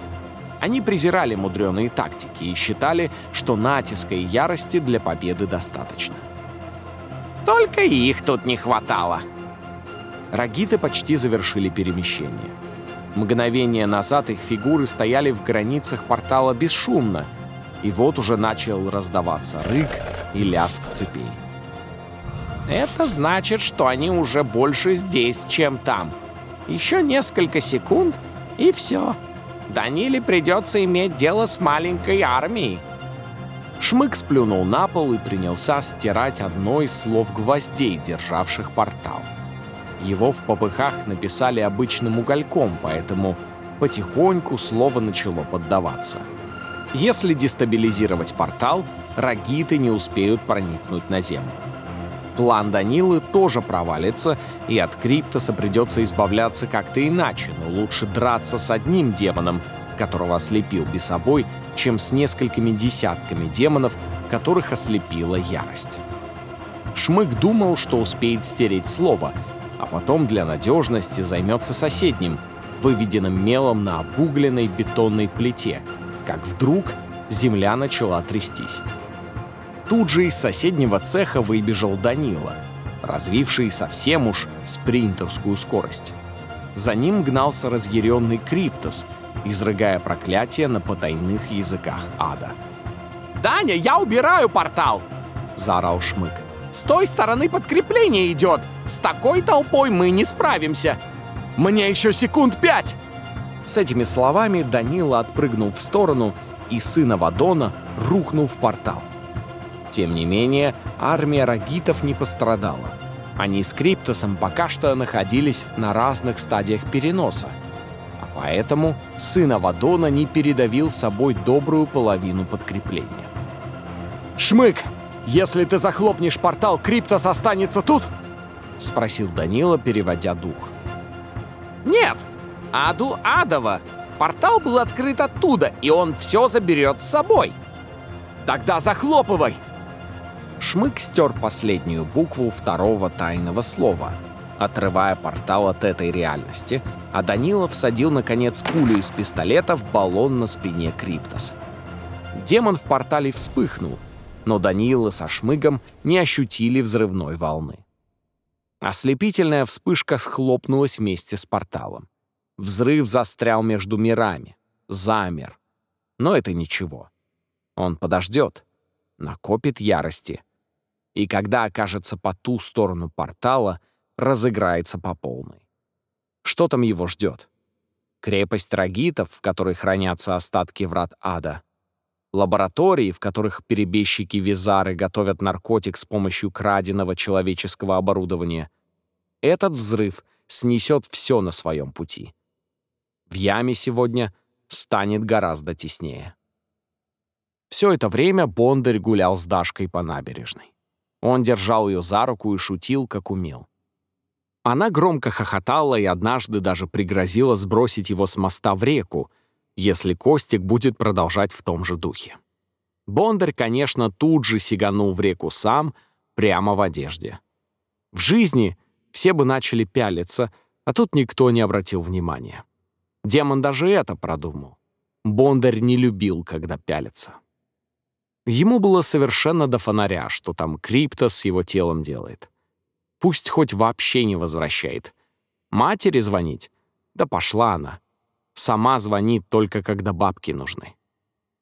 Они презирали мудреные тактики и считали, что натиска и ярости для победы достаточно. Только их тут не хватало. Рагиты почти завершили перемещение. Мгновение назад их фигуры стояли в границах портала бесшумно, и вот уже начал раздаваться рык и лязг цепей. Это значит, что они уже больше здесь, чем там. Еще несколько секунд, и все. Даниле придется иметь дело с маленькой армией. Шмык сплюнул на пол и принялся стирать одно из слов гвоздей, державших портал. Его в попыхах написали обычным угольком, поэтому потихоньку слово начало поддаваться. Если дестабилизировать портал, рагиты не успеют проникнуть на Землю. План Данилы тоже провалится, и от Криптоса придется избавляться как-то иначе, но лучше драться с одним демоном, которого ослепил Бесобой, чем с несколькими десятками демонов, которых ослепила ярость. Шмык думал, что успеет стереть слово, а потом для надежности займется соседним, выведенным мелом на обугленной бетонной плите, как вдруг земля начала трястись. Тут же из соседнего цеха выбежал Данила, развивший совсем уж спринтерскую скорость. За ним гнался разъяренный Криптос, изрыгая проклятия на потайных языках ада. «Даня, я убираю портал!» — заорал Шмык. «С той стороны подкрепление идет! С такой толпой мы не справимся! Мне еще секунд пять!» С этими словами Данила отпрыгнул в сторону, и сына Вадона рухнул в портал. Тем не менее, армия рагитов не пострадала. Они с Криптосом пока что находились на разных стадиях переноса, поэтому сын Авадона не передавил собой добрую половину подкрепления. «Шмык, если ты захлопнешь портал, Криптос останется тут?» — спросил Данила, переводя дух. «Нет, аду адово. Портал был открыт оттуда, и он все заберет с собой». «Тогда захлопывай!» Шмык стер последнюю букву второго тайного слова, отрывая портал от этой реальности, а Данила всадил, наконец, пулю из пистолета в баллон на спине Криптоса. Демон в портале вспыхнул, но Данила со Шмыгом не ощутили взрывной волны. Ослепительная вспышка схлопнулась вместе с порталом. Взрыв застрял между мирами, замер. Но это ничего. Он подождет, накопит ярости — и когда окажется по ту сторону портала, разыграется по полной. Что там его ждет? Крепость рагитов, в которой хранятся остатки врат ада. Лаборатории, в которых перебежчики-визары готовят наркотик с помощью краденого человеческого оборудования. Этот взрыв снесет все на своем пути. В яме сегодня станет гораздо теснее. Все это время Бондарь гулял с Дашкой по набережной. Он держал ее за руку и шутил, как умел. Она громко хохотала и однажды даже пригрозила сбросить его с моста в реку, если Костик будет продолжать в том же духе. Бондарь, конечно, тут же сиганул в реку сам, прямо в одежде. В жизни все бы начали пялиться, а тут никто не обратил внимания. Демон даже это продумал. Бондарь не любил, когда пялятся. Ему было совершенно до фонаря, что там Криптос с его телом делает. Пусть хоть вообще не возвращает. Матери звонить? Да пошла она. Сама звонит только когда бабки нужны.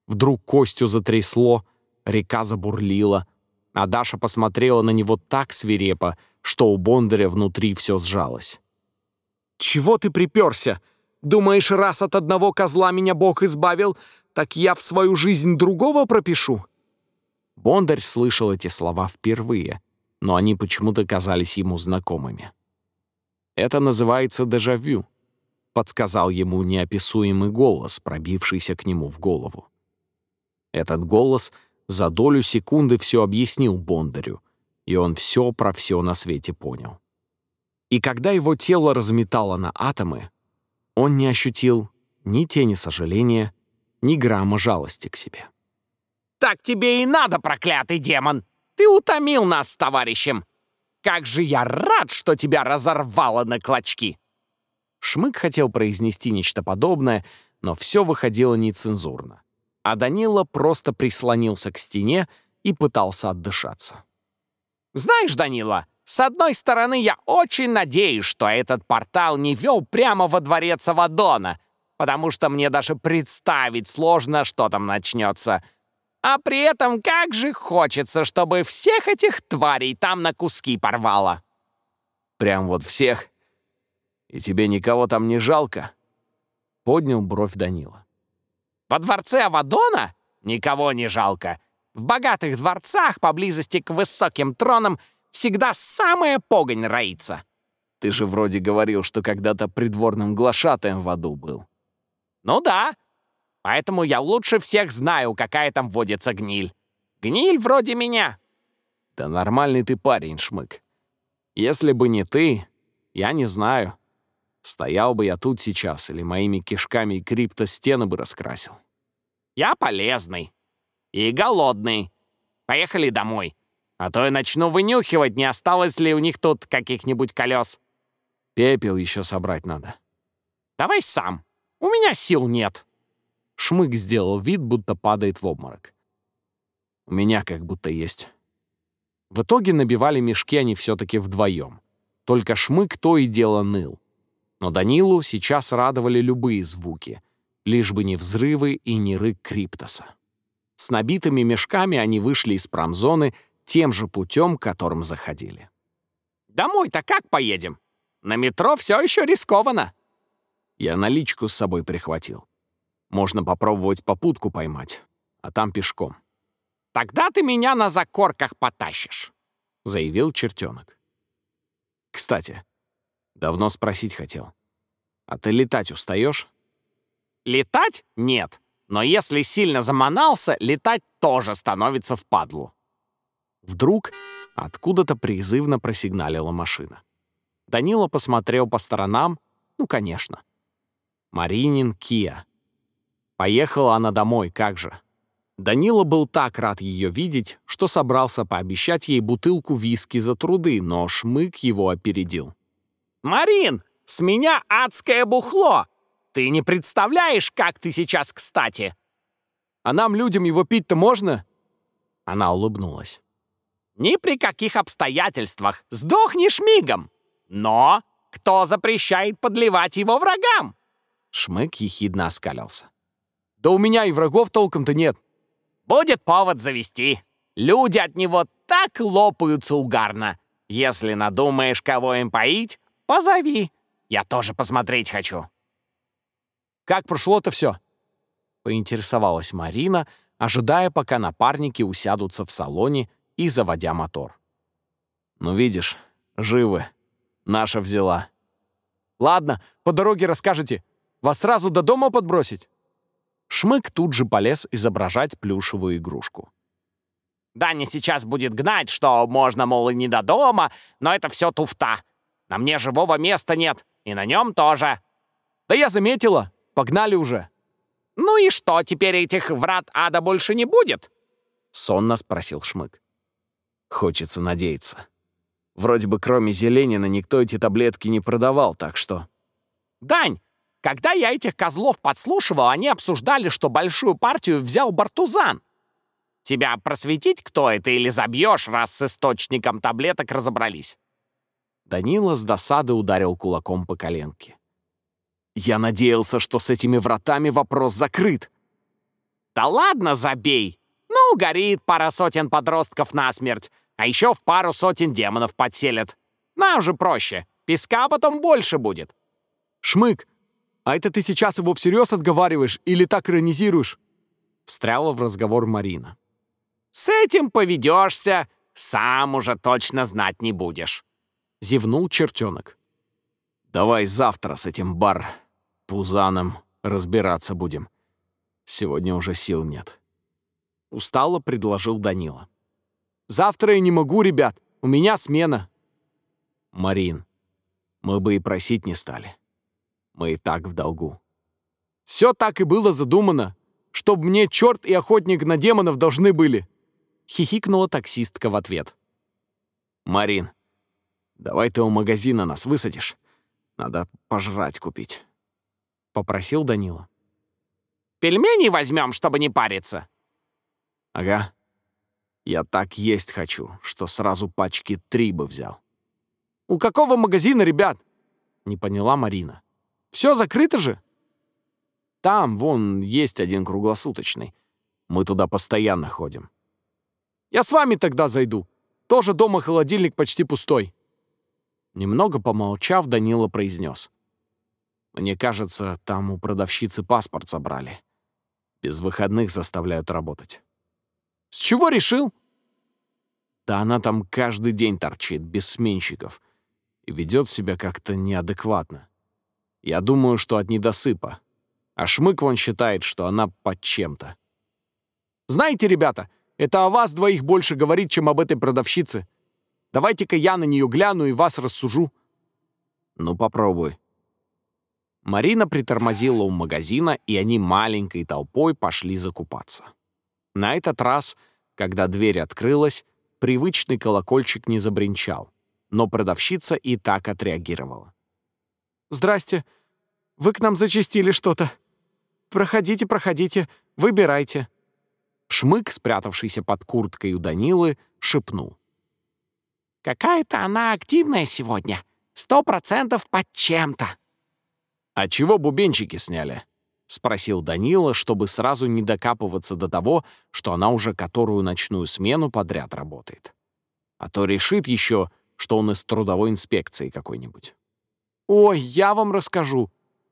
Вдруг Костю затрясло, река забурлила, а Даша посмотрела на него так свирепо, что у Бондаря внутри все сжалось. «Чего ты приперся? Думаешь, раз от одного козла меня Бог избавил, так я в свою жизнь другого пропишу?» Бондарь слышал эти слова впервые, но они почему-то казались ему знакомыми. «Это называется дежавю», — подсказал ему неописуемый голос, пробившийся к нему в голову. Этот голос за долю секунды все объяснил Бондарю, и он все про все на свете понял. И когда его тело разметало на атомы, он не ощутил ни тени сожаления, ни грамма жалости к себе. Так тебе и надо, проклятый демон! Ты утомил нас с товарищем! Как же я рад, что тебя разорвало на клочки!» Шмык хотел произнести нечто подобное, но все выходило нецензурно. А Данила просто прислонился к стене и пытался отдышаться. «Знаешь, Данила, с одной стороны, я очень надеюсь, что этот портал не вел прямо во дворец Авадона, потому что мне даже представить сложно, что там начнется. А при этом как же хочется, чтобы всех этих тварей там на куски порвало. Прям вот всех? И тебе никого там не жалко?» Поднял бровь Данила. Во дворце Авадона никого не жалко. В богатых дворцах поблизости к высоким тронам всегда самая погонь роится. Ты же вроде говорил, что когда-то придворным глашатаем в аду был. Ну да. Поэтому я лучше всех знаю, какая там водится гниль. Гниль вроде меня. Да нормальный ты парень, Шмык. Если бы не ты, я не знаю. Стоял бы я тут сейчас или моими кишками и крипто стены бы раскрасил. Я полезный. И голодный. Поехали домой. А то я начну вынюхивать, не осталось ли у них тут каких-нибудь колес. Пепел еще собрать надо. Давай сам. У меня сил нет. Шмык сделал вид, будто падает в обморок. У меня как будто есть. В итоге набивали мешки они все-таки вдвоем. Только Шмык то и дело ныл. Но Данилу сейчас радовали любые звуки, лишь бы не взрывы и не рык Криптоса. С набитыми мешками они вышли из промзоны тем же путем, которым заходили. «Домой-то как поедем? На метро все еще рискованно». Я наличку с собой прихватил. Можно попробовать попутку поймать, а там пешком. «Тогда ты меня на закорках потащишь», — заявил чертенок. «Кстати, давно спросить хотел. А ты летать устаешь? «Летать? Нет. Но если сильно заманался, летать тоже становится впадлу». Вдруг откуда-то призывно просигналила машина. Данила посмотрел по сторонам. Ну, конечно. Маринин Кия. Поехала она домой, как же. Данила был так рад ее видеть, что собрался пообещать ей бутылку виски за труды, но Шмык его опередил. «Марин, с меня адское бухло! Ты не представляешь, как ты сейчас кстати!» «А нам, людям, его пить-то можно?» Она улыбнулась. «Ни при каких обстоятельствах. Сдохнешь мигом. Но кто запрещает подливать его врагам?» Шмык ехидно оскалился. «Да у меня и врагов толком-то нет». «Будет повод завести. Люди от него так лопаются угарно. Если надумаешь, кого им поить, позови. Я тоже посмотреть хочу». «Как прошло-то все?» — поинтересовалась Марина, ожидая, пока напарники усядутся в салоне и заводя мотор. «Ну, видишь, живы. Наша взяла». «Ладно, по дороге расскажете. Вас сразу до дома подбросить?» Шмык тут же полез изображать плюшевую игрушку. «Даня сейчас будет гнать, что можно, мол, и не до дома, но это все туфта. На мне живого места нет, и на нем тоже». «Да я заметила. Погнали уже». «Ну и что, теперь этих врат ада больше не будет?» — сонно спросил Шмык. Хочется надеяться. Вроде бы кроме Зеленина никто эти таблетки не продавал, так что... «Дань, когда я этих козлов подслушивал, они обсуждали, что большую партию взял Бартузан. Тебя просветить, кто это, или забьешь, раз с источником таблеток разобрались?» Данила с досады ударил кулаком по коленке. «Я надеялся, что с этими вратами вопрос закрыт». «Да ладно, забей! Ну, горит пара сотен подростков насмерть, а еще в пару сотен демонов подселят. Нам же проще, песка потом больше будет». «Шмык, а это ты сейчас его всерьез отговариваешь или так иронизируешь?» Встряла в разговор Марина. «С этим поведешься, сам уже точно знать не будешь», — зевнул чертенок. «Давай завтра с этим бар Пузаном разбираться будем. Сегодня уже сил нет». Устало предложил Данила. «Завтра я не могу, ребят. У меня смена». «Марин, мы бы и просить не стали. Мы и так в долгу». «Все так и было задумано, чтобы мне черт и охотник на демонов должны были», — хихикнула таксистка в ответ. «Марин, давай ты у магазина нас высадишь. Надо пожрать купить», — попросил Данила. «Пельмени возьмем, чтобы не париться?» «Ага. Я так есть хочу, что сразу пачки три бы взял». «У какого магазина, ребят?» — не поняла Марина. «Все закрыто же?» «Там, вон, есть один круглосуточный. Мы туда постоянно ходим. Я с вами тогда зайду. Тоже дома холодильник почти пустой. Немного помолчав, Данила произнес. Мне кажется, там у продавщицы паспорт забрали. Без выходных заставляют работать. С чего решил? Да она там каждый день торчит, без сменщиков. И ведет себя как-то неадекватно. Я думаю, что от недосыпа. А Шмык вон считает, что она под чем-то. Знаете, ребята, это о вас двоих больше говорит, чем об этой продавщице. Давайте-ка я на нее гляну и вас рассужу. Ну, попробуй. Марина притормозила у магазина, и они маленькой толпой пошли закупаться. На этот раз, когда дверь открылась, привычный колокольчик не забринчал, но продавщица и так отреагировала. «Здрасте. Вы к нам зачистили что-то. Проходите, проходите, выбирайте». Шмык, спрятавшийся под курткой у Данилы, шепнул. «Какая-то она активная сегодня. Сто процентов под чем-то». «А чего бубенчики сняли?» — спросил Данила, чтобы сразу не докапываться до того, что она уже которую ночную смену подряд работает. А то решит еще, что он из трудовой инспекции какой-нибудь. «Ой, я вам расскажу.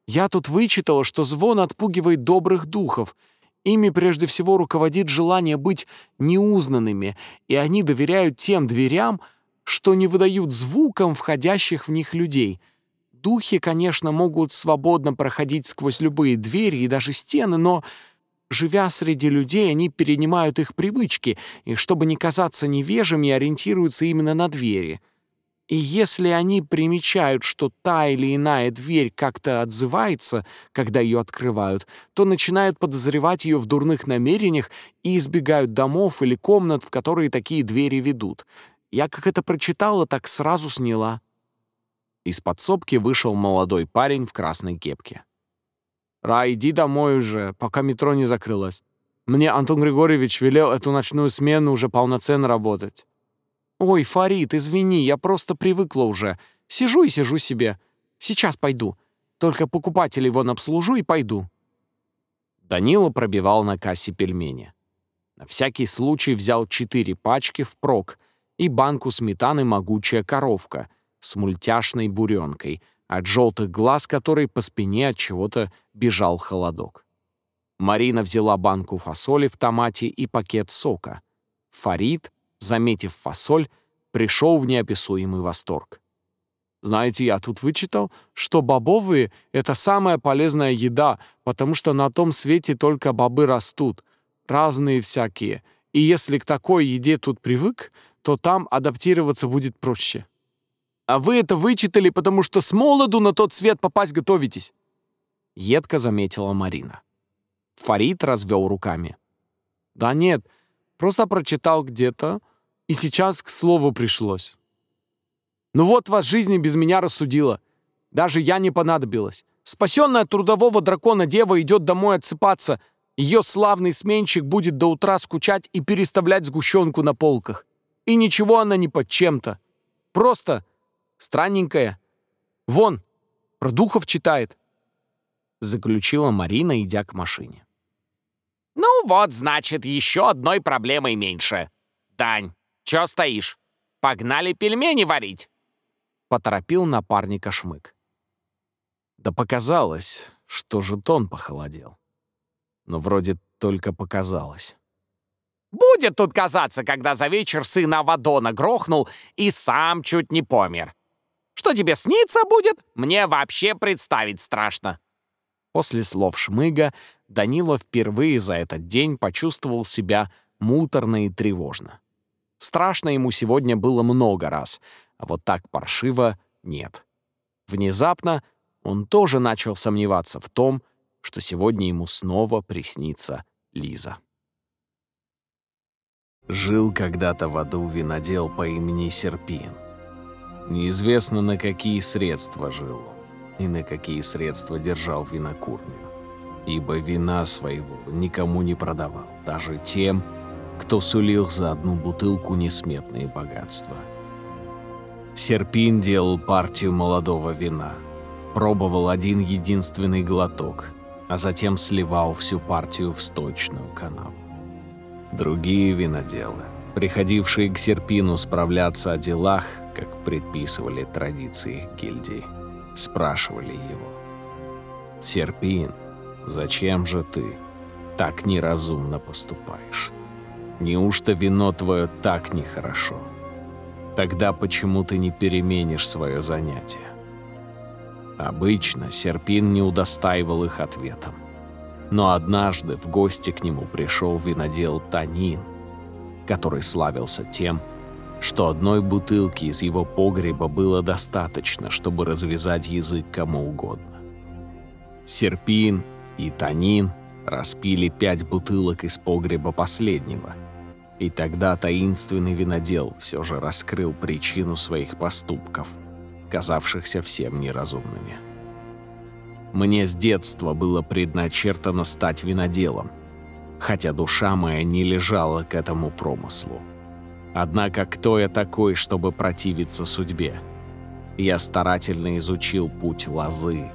Я тут вычитала, что звон отпугивает добрых духов. Ими прежде всего руководит желание быть неузнанными, и они доверяют тем дверям, что не выдают звуком входящих в них людей. Духи, конечно, могут свободно проходить сквозь любые двери и даже стены, но, живя среди людей, они перенимают их привычки и, чтобы не казаться невежими, ориентируются именно на двери. И если они примечают, что та или иная дверь как-то отзывается, когда ее открывают, то начинают подозревать ее в дурных намерениях и избегают домов или комнат, в которые такие двери ведут. Я как это прочитала, так сразу сняла. Из подсобки вышел молодой парень в красной кепке. «Ра, иди домой уже, пока метро не закрылось. Мне Антон Григорьевич велел эту ночную смену уже полноценно работать». «Ой, Фарид, извини, я просто привыкла уже. Сижу и сижу себе. Сейчас пойду. Только покупателей вон обслужу и пойду». Данила пробивал на кассе пельмени. На всякий случай взял четыре пачки впрок и банку сметаны «Могучая коровка» с мультяшной буренкой, от желтых глаз которой по спине от чего-то бежал холодок. Марина взяла банку фасоли в томате и пакет сока. Фарид, заметив фасоль, пришел в неописуемый восторг. «Знаете, я тут вычитал, что бобовые — это самая полезная еда, потому что на том свете только бобы растут, разные всякие, и если к такой еде тут привык, то там адаптироваться будет проще. А вы это вычитали, потому что с молоду на тот свет попасть готовитесь. Едко заметила Марина. Фарид развел руками. Да нет, просто прочитал где-то, и сейчас к слову пришлось. Ну вот вас жизнь без меня рассудила. Даже я не понадобилась. Спасенная от трудового дракона дева идет домой отсыпаться. Ее славный сменщик будет до утра скучать и переставлять сгущенку на полках. И ничего она не под чем-то. Просто странненькая. Вон, про духов читает. Заключила Марина, идя к машине. «Ну вот, значит, еще одной проблемой меньше. Дань, чё стоишь? Погнали пельмени варить!» Поторопил напарника Шмык. Да показалось, что жетон похолодел. Но вроде только показалось. Будет тут казаться, когда за вечер сын Авадона грохнул и сам чуть не помер. Что тебе снится будет, мне вообще представить страшно». После слов Шмыга Данила впервые за этот день почувствовал себя муторно и тревожно. Страшно ему сегодня было много раз, а вот так паршиво нет. Внезапно он тоже начал сомневаться в том, что сегодня ему снова приснится Лиза. Жил когда-то в аду винодел по имени Серпин. Неизвестно, на какие средства жил он и на какие средства держал винокурню, ибо вина своего никому не продавал, даже тем, кто сулил за одну бутылку несметные богатства. Серпин делал партию молодого вина, пробовал один единственный глоток, а затем сливал всю партию в сточную канаву. Другие виноделы, приходившие к Серпину справляться о делах, как предписывали традиции гильдии, спрашивали его. «Серпин, зачем же ты так неразумно поступаешь? Неужто вино твое так нехорошо? Тогда почему ты не переменишь свое занятие?» Обычно Серпин не удостаивал их ответом. Но однажды в гости к нему пришел винодел Танин, который славился тем, что одной бутылки из его погреба было достаточно, чтобы развязать язык кому угодно. Серпин и Танин распили пять бутылок из погреба последнего, и тогда таинственный винодел все же раскрыл причину своих поступков – казавшихся всем неразумными. Мне с детства было предначертано стать виноделом, хотя душа моя не лежала к этому промыслу. Однако кто я такой, чтобы противиться судьбе? Я старательно изучил путь лозы,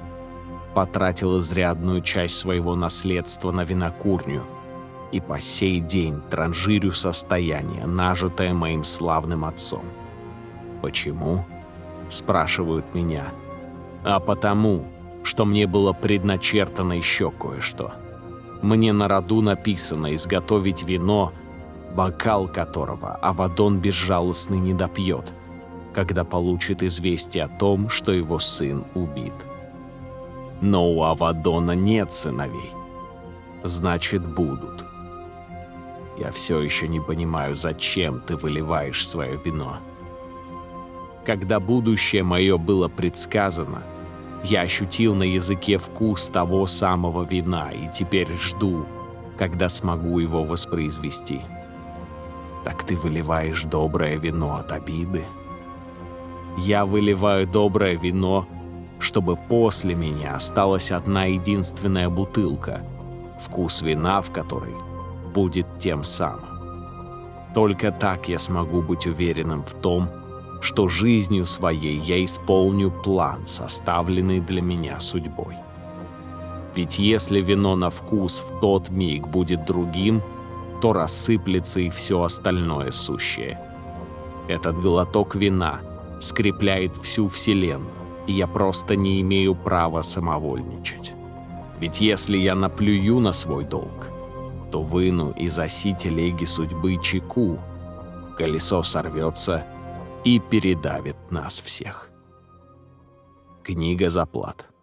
потратил изрядную часть своего наследства на винокурню и по сей день транжирю состояние, нажитое моим славным отцом. Почему? спрашивают меня. А потому, что мне было предначертано еще кое-что. Мне на роду написано изготовить вино, бокал которого Авадон безжалостный не допьет, когда получит известие о том, что его сын убит. Но у Авадона нет сыновей. Значит, будут. Я все еще не понимаю, зачем ты выливаешь свое вино. Когда будущее мое было предсказано, я ощутил на языке вкус того самого вина и теперь жду, когда смогу его воспроизвести. Так ты выливаешь доброе вино от обиды? Я выливаю доброе вино, чтобы после меня осталась одна единственная бутылка, вкус вина в которой будет тем самым. Только так я смогу быть уверенным в том, что жизнью своей я исполню план, составленный для меня судьбой. Ведь если вино на вкус в тот миг будет другим, то рассыплется и все остальное сущее. Этот глоток вина скрепляет всю Вселенную, и я просто не имею права самовольничать. Ведь если я наплюю на свой долг, то выну из оси телеги судьбы чеку, колесо сорвется — и передавит нас всех. Книга заплат.